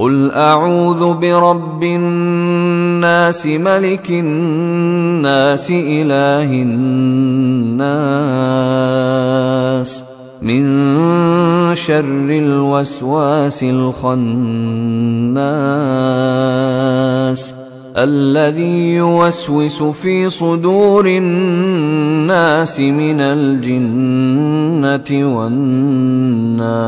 قل اعوذ برب الناس ملك الناس اله الناس من شر الوسواس الخناس الذي يوسوس في صدور الناس من الجنه والناس